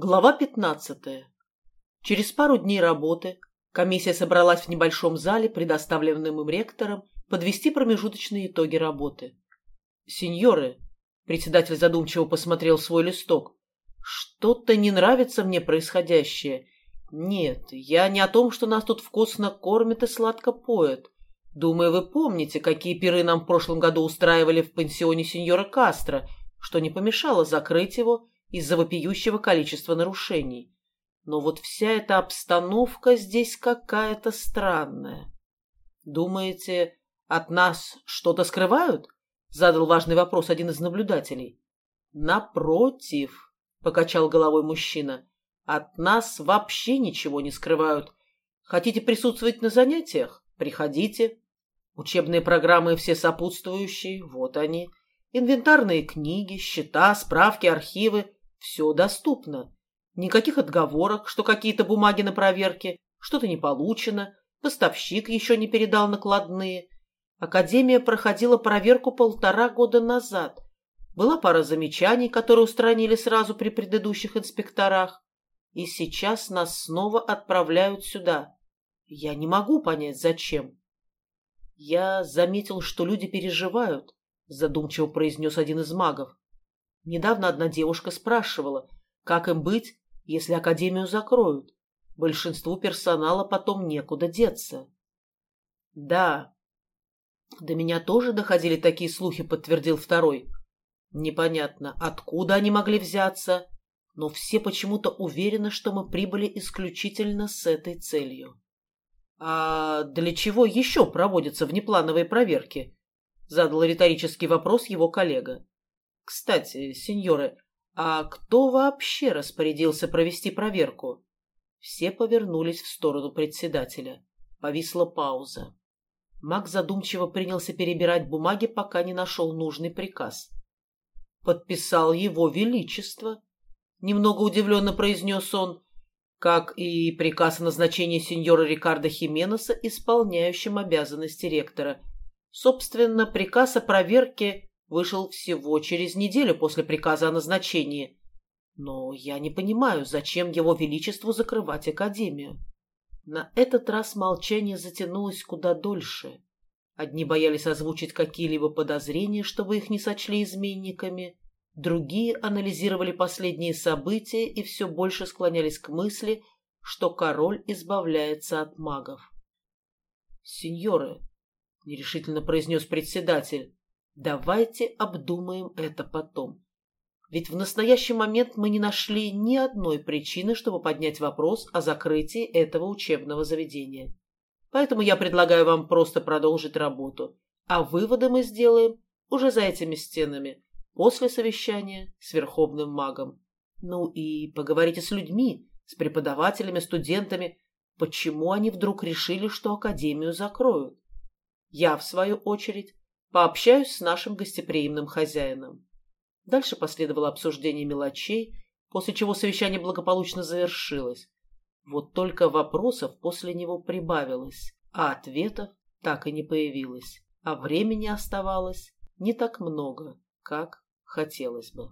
Глава 15. Через пару дней работы комиссия собралась в небольшом зале, предоставленном им ректором, подвести промежуточные итоги работы. «Сеньоры», — председатель задумчиво посмотрел свой листок, — «что-то не нравится мне происходящее. Нет, я не о том, что нас тут вкусно кормят и сладко поят. Думаю, вы помните, какие пиры нам в прошлом году устраивали в пансионе сеньора Кастро, что не помешало закрыть его из-за вопиющего количества нарушений. Но вот вся эта обстановка здесь какая-то странная. Думаете, от нас что-то скрывают? Задал важный вопрос один из наблюдателей. Напротив, покачал головой мужчина, от нас вообще ничего не скрывают. Хотите присутствовать на занятиях? Приходите. Учебные программы все сопутствующие, вот они. Инвентарные книги, счета, справки, архивы. Все доступно. Никаких отговорок, что какие-то бумаги на проверке, что-то не получено, поставщик еще не передал накладные. Академия проходила проверку полтора года назад. Была пара замечаний, которые устранили сразу при предыдущих инспекторах. И сейчас нас снова отправляют сюда. Я не могу понять, зачем. Я заметил, что люди переживают, задумчиво произнес один из магов. Недавно одна девушка спрашивала, как им быть, если академию закроют. Большинству персонала потом некуда деться. Да, до меня тоже доходили такие слухи, подтвердил второй. Непонятно, откуда они могли взяться, но все почему-то уверены, что мы прибыли исключительно с этой целью. А для чего еще проводятся внеплановые проверки? Задал риторический вопрос его коллега. Кстати, сеньоры, а кто вообще распорядился провести проверку? Все повернулись в сторону председателя. Повисла пауза. Маг задумчиво принялся перебирать бумаги, пока не нашел нужный приказ. «Подписал его величество», — немного удивленно произнес он, как и приказ о назначении сеньора Рикардо Хименеса исполняющим обязанности ректора. Собственно, приказ о проверке вышел всего через неделю после приказа о назначении. Но я не понимаю, зачем его величеству закрывать академию. На этот раз молчание затянулось куда дольше. Одни боялись озвучить какие-либо подозрения, чтобы их не сочли изменниками, другие анализировали последние события и все больше склонялись к мысли, что король избавляется от магов. «Сеньоры», — нерешительно произнес председатель, Давайте обдумаем это потом. Ведь в настоящий момент мы не нашли ни одной причины, чтобы поднять вопрос о закрытии этого учебного заведения. Поэтому я предлагаю вам просто продолжить работу, а выводы мы сделаем уже за этими стенами, после совещания с Верховным магом. Ну и поговорите с людьми, с преподавателями, студентами, почему они вдруг решили, что Академию закроют. Я, в свою очередь, Пообщаюсь с нашим гостеприимным хозяином. Дальше последовало обсуждение мелочей, после чего совещание благополучно завершилось. Вот только вопросов после него прибавилось, а ответов так и не появилось, а времени оставалось не так много, как хотелось бы.